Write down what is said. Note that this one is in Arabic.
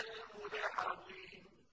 المدحض